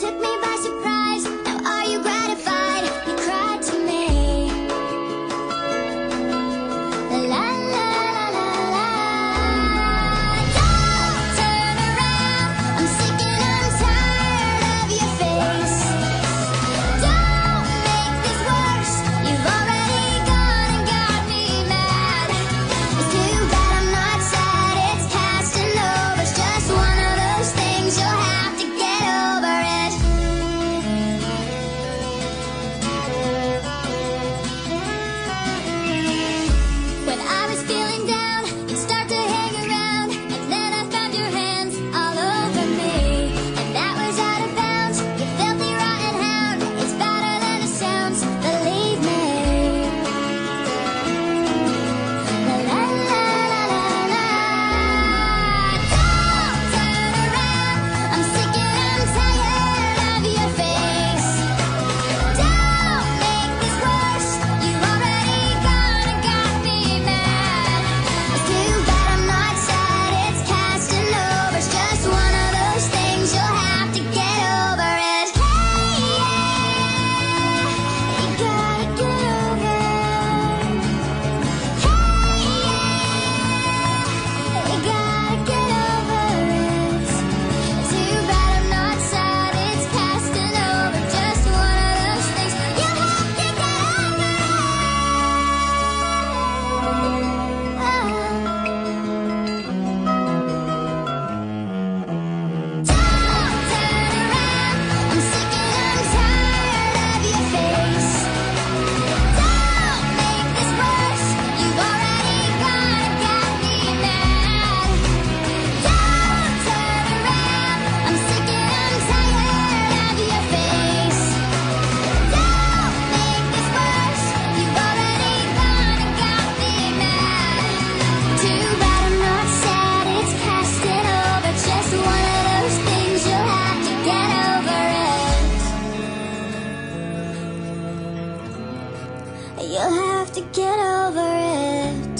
Took me by surprise. You'll have to get over it.